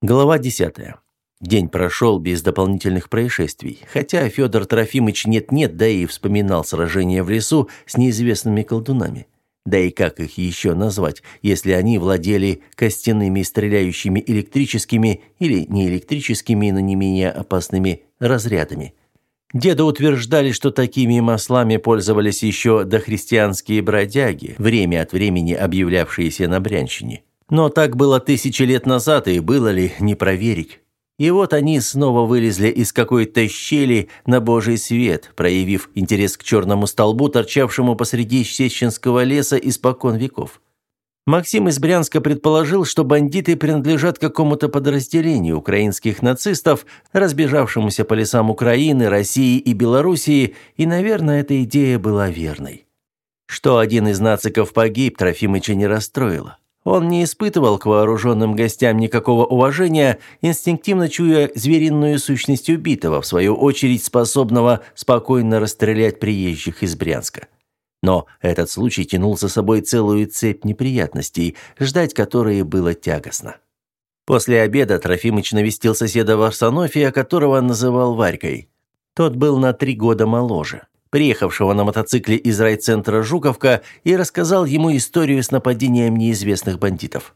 Глава 10. День прошел без дополнительных происшествий, хотя Федор Трофимович нет-нет, да и вспоминал сражения в лесу с неизвестными колдунами. Да и как их еще назвать, если они владели костяными стреляющими электрическими или неэлектрическими, но не менее опасными разрядами. Деда утверждали, что такими маслами пользовались еще дохристианские бродяги, время от времени объявлявшиеся на Брянщине. Но так было тысячи лет назад, и было ли не проверить. И вот они снова вылезли из какой-то щели на божий свет, проявив интерес к черному столбу, торчавшему посреди Сеченского леса испокон веков. Максим из Брянска предположил, что бандиты принадлежат какому-то подразделению украинских нацистов, разбежавшемуся по лесам Украины, России и Белоруссии, и, наверное, эта идея была верной. Что один из нациков погиб, Трофимыча не расстроило. Он не испытывал к вооруженным гостям никакого уважения, инстинктивно чуя звериную сущность убитого, в свою очередь способного спокойно расстрелять приезжих из Брянска. Но этот случай тянул за собой целую цепь неприятностей, ждать которые было тягостно. После обеда Трофимыч навестил соседа в Арсенофе, которого называл Варькой. Тот был на три года моложе приехавшего на мотоцикле из райцентра Жуковка, и рассказал ему историю с нападением неизвестных бандитов.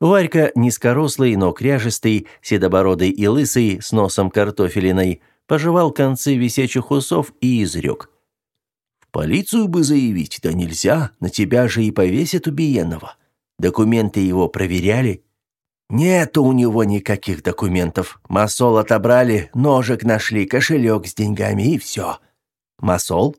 Варька, низкорослый, но кряжистый, седобородый и лысый, с носом картофелиной, пожевал концы висячих усов и изрек. «В полицию бы заявить, да нельзя, на тебя же и повесят убиенного. Документы его проверяли?» «Нет у него никаких документов. Масол отобрали, ножик нашли, кошелек с деньгами и все. Масол?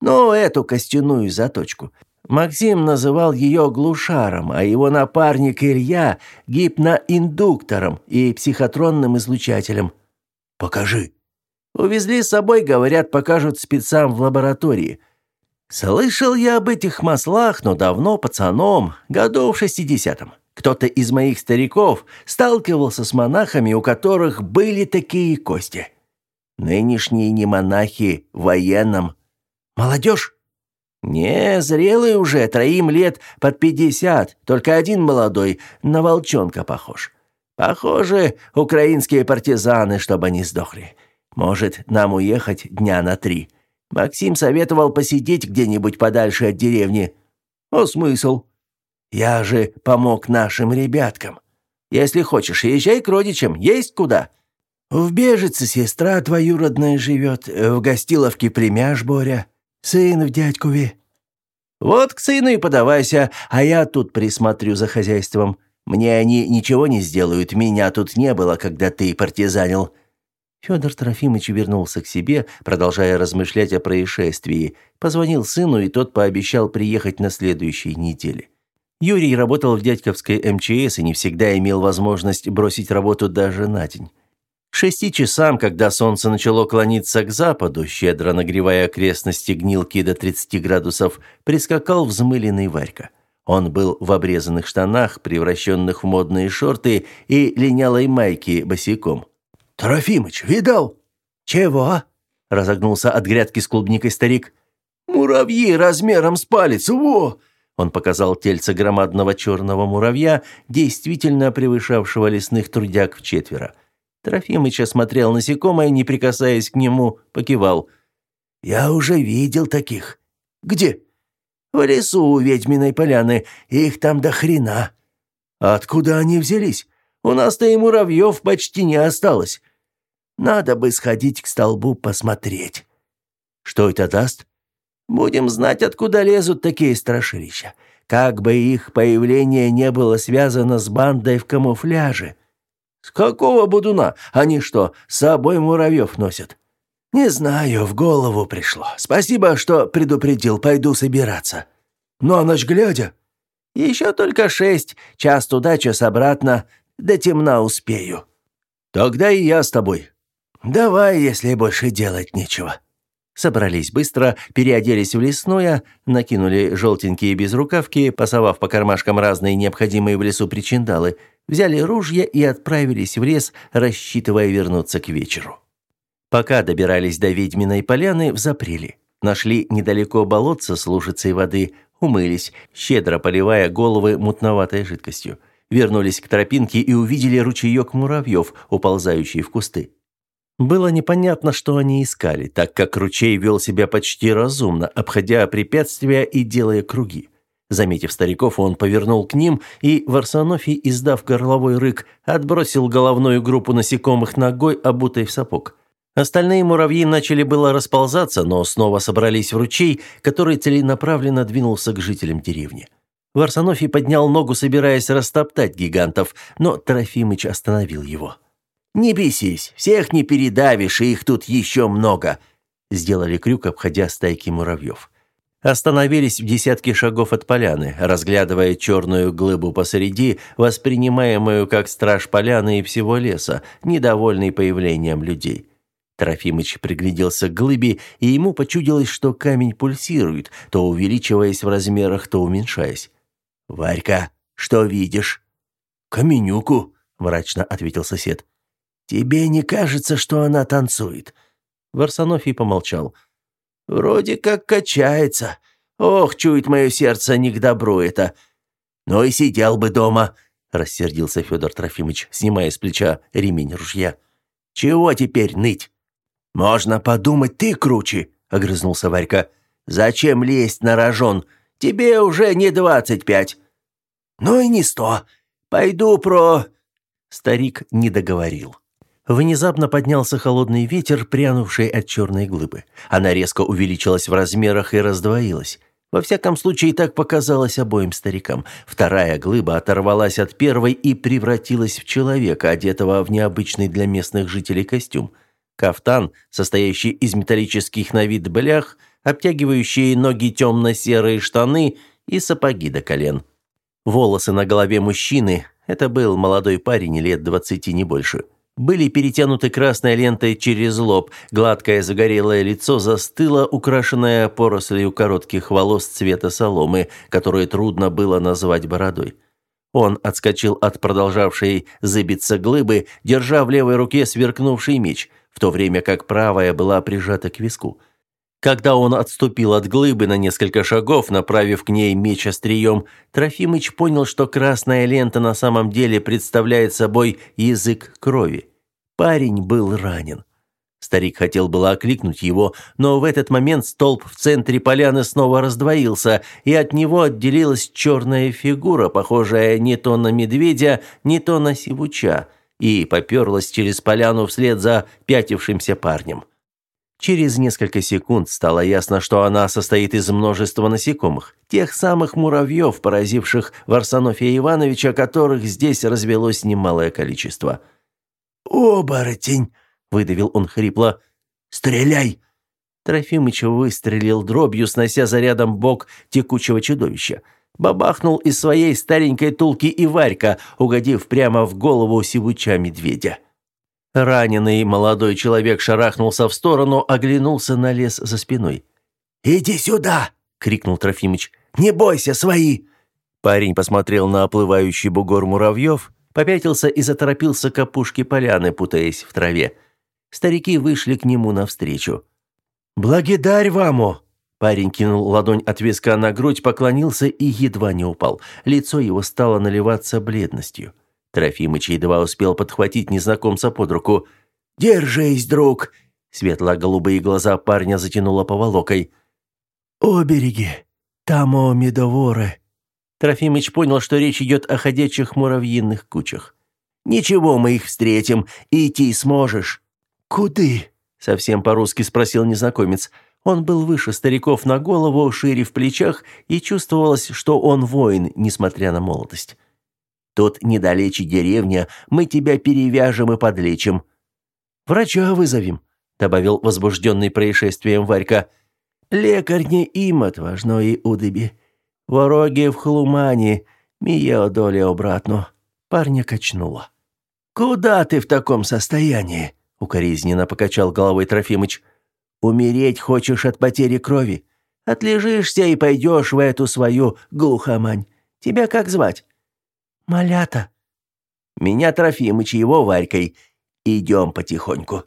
Ну, эту костяную заточку. Максим называл ее глушаром, а его напарник Илья – гипноиндуктором и психотронным излучателем. «Покажи». Увезли с собой, говорят, покажут спецам в лаборатории. Слышал я об этих маслах, но давно пацаном, году в шестидесятом. Кто-то из моих стариков сталкивался с монахами, у которых были такие кости. Нынешние не монахи, военным. Молодежь? Не, зрелый уже, троим лет под пятьдесят, только один молодой, на волчонка похож. Похоже, украинские партизаны, чтобы они сдохли. Может, нам уехать дня на три. Максим советовал посидеть где-нибудь подальше от деревни. О, смысл? Я же помог нашим ребяткам. Если хочешь, езжай к родичам, есть куда. В Бежице сестра твоюродная живет, в Гостиловке племяш Боря, сын в дядькове. Вот к сыну и подавайся, а я тут присмотрю за хозяйством. Мне они ничего не сделают, меня тут не было, когда ты партизанил». Федор Трофимович вернулся к себе, продолжая размышлять о происшествии. Позвонил сыну, и тот пообещал приехать на следующей неделе. Юрий работал в дядьковской МЧС и не всегда имел возможность бросить работу даже на день. Шести часам, когда солнце начало клониться к западу, щедро нагревая окрестности гнилки до 30 градусов, прискакал взмыленный Варька. Он был в обрезанных штанах, превращенных в модные шорты и линялой майке босиком. «Трофимыч, видал?» «Чего?» – разогнулся от грядки с клубникой старик. «Муравьи размером с палец, во!» Он показал тельце громадного черного муравья, действительно превышавшего лесных трудяг в четверо. Трофимыч осмотрел насекомое, не прикасаясь к нему, покивал. «Я уже видел таких». «Где?» «В лесу у ведьминой поляны. Их там до хрена». «Откуда они взялись? У нас-то и муравьев почти не осталось. Надо бы сходить к столбу посмотреть». «Что это даст?» «Будем знать, откуда лезут такие страшилища. Как бы их появление не было связано с бандой в камуфляже». «С какого будуна? Они что, с собой муравьев носят?» «Не знаю, в голову пришло. Спасибо, что предупредил, пойду собираться». «На ночь глядя?» «Еще только шесть, час туда, час обратно, до темна успею». «Тогда и я с тобой». «Давай, если больше делать нечего». Собрались быстро, переоделись в лесное, накинули желтенькие безрукавки, пасовав по кармашкам разные необходимые в лесу причиндалы – взяли ружья и отправились в лес, рассчитывая вернуться к вечеру. Пока добирались до ведьминой поляны, взапрели. Нашли недалеко болотце с лужицей воды, умылись, щедро поливая головы мутноватой жидкостью. вернулись к тропинке и увидели ручеек муравьев, уползающий в кусты. Было непонятно, что они искали, так как ручей вел себя почти разумно, обходя препятствия и делая круги. Заметив стариков, он повернул к ним, и Варсонофий, издав горловой рык, отбросил головную группу насекомых ногой, обутой в сапог. Остальные муравьи начали было расползаться, но снова собрались в ручей, который целенаправленно двинулся к жителям деревни. Варсонофий поднял ногу, собираясь растоптать гигантов, но Трофимыч остановил его. «Не бесись, всех не передавишь, и их тут еще много», – сделали крюк, обходя стайки муравьев. Остановились в десятке шагов от поляны, разглядывая черную глыбу посреди, воспринимаемую как страж поляны и всего леса, недовольный появлением людей. Трофимыч пригляделся к глыбе, и ему почудилось, что камень пульсирует, то увеличиваясь в размерах, то уменьшаясь. «Варька, что видишь?» «Каменюку», – мрачно ответил сосед. «Тебе не кажется, что она танцует?» Варсонофий помолчал. «Вроде как качается. Ох, чует мое сердце, не к добру это. Ну и сидел бы дома», – рассердился Федор Трофимович, снимая с плеча ремень ружья. «Чего теперь ныть?» «Можно подумать, ты круче», – огрызнулся Варька. «Зачем лезть на рожон? Тебе уже не двадцать пять». «Ну и не сто. Пойду про...» Старик не договорил. Внезапно поднялся холодный ветер, прянувший от черной глыбы. Она резко увеличилась в размерах и раздвоилась. Во всяком случае, так показалось обоим старикам. Вторая глыба оторвалась от первой и превратилась в человека, одетого в необычный для местных жителей костюм. Кафтан, состоящий из металлических на вид блях, обтягивающие ноги темно-серые штаны и сапоги до колен. Волосы на голове мужчины, это был молодой парень лет двадцати не больше – были перетянуты красной лентой через лоб, гладкое загорелое лицо застыло, украшенное порослью коротких волос цвета соломы, которые трудно было назвать бородой. Он отскочил от продолжавшей зыбиться глыбы, держа в левой руке сверкнувший меч, в то время как правая была прижата к виску. Когда он отступил от глыбы на несколько шагов, направив к ней меч острием, Трофимыч понял, что красная лента на самом деле представляет собой язык крови. Парень был ранен. Старик хотел было окликнуть его, но в этот момент столб в центре поляны снова раздвоился, и от него отделилась черная фигура, похожая не то на медведя, не то на сивуча, и поперлась через поляну вслед за пятившимся парнем. Через несколько секунд стало ясно, что она состоит из множества насекомых, тех самых муравьев, поразивших Варсонофия Ивановича, которых здесь развелось немалое количество – «Оборотень!» — выдавил он хрипло. «Стреляй!» Трофимыч выстрелил дробью, снося зарядом бок текучего чудовища. Бабахнул из своей старенькой тулки и Варька, угодив прямо в голову сивуча медведя. Раненый молодой человек шарахнулся в сторону, оглянулся на лес за спиной. «Иди сюда!» — крикнул Трофимыч. «Не бойся, свои!» Парень посмотрел на оплывающий бугор муравьев, попятился и заторопился к опушке поляны, путаясь в траве. Старики вышли к нему навстречу. «Благодарь ваму!» Парень кинул ладонь от виска на грудь, поклонился и едва не упал. Лицо его стало наливаться бледностью. Трофимыч едва успел подхватить незнакомца под руку. «Держись, друг!» Светло-голубые глаза парня затянуло поволокой. «Обереги! Тамо медоворы!» Трофимыч понял, что речь идет о ходячих муравьиных кучах. «Ничего, мы их встретим. Идти сможешь». «Куды?» — совсем по-русски спросил незнакомец. Он был выше стариков на голову, шире в плечах, и чувствовалось, что он воин, несмотря на молодость. «Тут недалече деревня, мы тебя перевяжем и подлечим». «Врача вызовем», — добавил возбужденный происшествием Варька. «Лекарь не им отважной удыби. Вороги в хлумані, мія доля обратно. Парня качнуло. «Куда ты в таком состоянии?» — укоризненно покачал головой Трофимыч. «Умереть хочешь от потери крови? Отлежишься и пойдешь в эту свою глухомань. Тебя как звать?» «Малята». «Меня Трофимыч его Варькой. Идем потихоньку».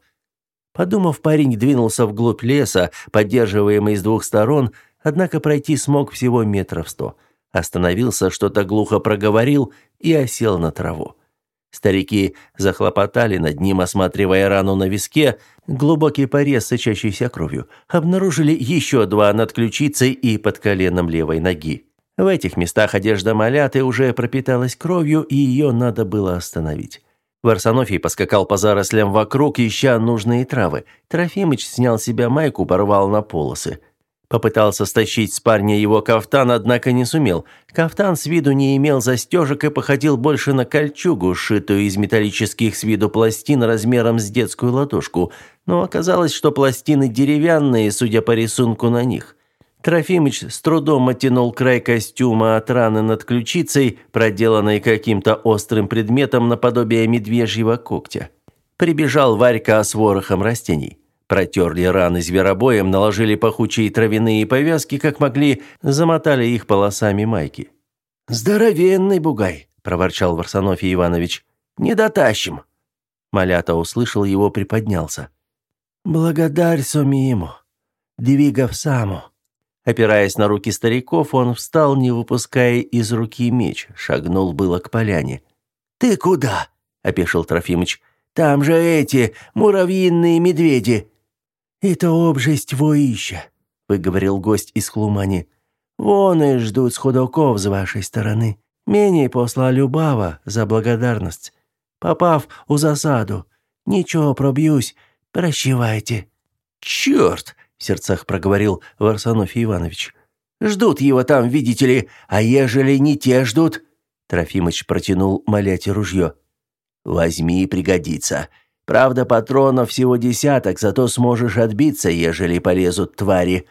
Подумав, парень двинулся вглубь леса, поддерживаемый с двух сторон, Однако пройти смог всего метров сто. Остановился, что-то глухо проговорил и осел на траву. Старики захлопотали над ним, осматривая рану на виске, глубокий порез, сочащийся кровью. Обнаружили еще два над ключицей и под коленом левой ноги. В этих местах одежда маляты уже пропиталась кровью, и ее надо было остановить. Варсонофий поскакал по зарослям вокруг, ища нужные травы. Трофимыч снял себя майку, порвал на полосы. Попытался стащить с парня его кафтан, однако не сумел. Кафтан с виду не имел застежек и походил больше на кольчугу, сшитую из металлических с виду пластин размером с детскую ладошку. Но оказалось, что пластины деревянные, судя по рисунку на них. Трофимыч с трудом оттянул край костюма от раны над ключицей, проделанной каким-то острым предметом наподобие медвежьего когтя. Прибежал Варька с ворохом растений. Протерли раны зверобоем, наложили пахучие травяные повязки, как могли, замотали их полосами майки. «Здоровенный бугай!» – проворчал Варсонофий Иванович. «Не дотащим!» Малята услышал его, приподнялся. «Благодарь соми ему, двигав саму!» Опираясь на руки стариков, он встал, не выпуская из руки меч, шагнул было к поляне. «Ты куда?» – опешил Трофимыч. «Там же эти муравьиные медведи!» «Это обжесть воища», — выговорил гость из Хлумани. «Вон и ждут сходоков с вашей стороны. Менее посла Любава за благодарность. Попав у засаду, ничего пробьюсь, прощевайте». «Черт!» — в сердцах проговорил Варсонофий Иванович. «Ждут его там, видите ли, а ежели не те ждут?» Трофимыч протянул моляте ружье. «Возьми, пригодится. Правда, патронов всего десяток, зато сможешь отбиться, ежели полезут твари».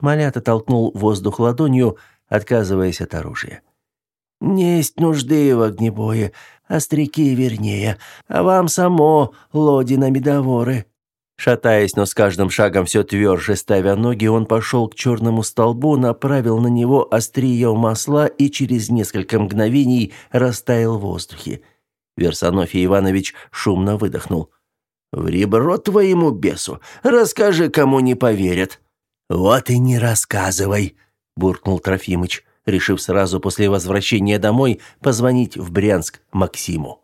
Малята толкнул воздух ладонью, отказываясь от оружия. «Несть нужды в огнебое, остряки вернее, а вам само, лодина медоворы». Шатаясь, но с каждым шагом все тверже ставя ноги, он пошел к черному столбу, направил на него острие масла и через несколько мгновений растаял в воздухе. Версонофий Иванович шумно выдохнул. «В ребро твоему бесу! Расскажи, кому не поверят!» «Вот и не рассказывай!» – буркнул Трофимыч, решив сразу после возвращения домой позвонить в Брянск Максиму.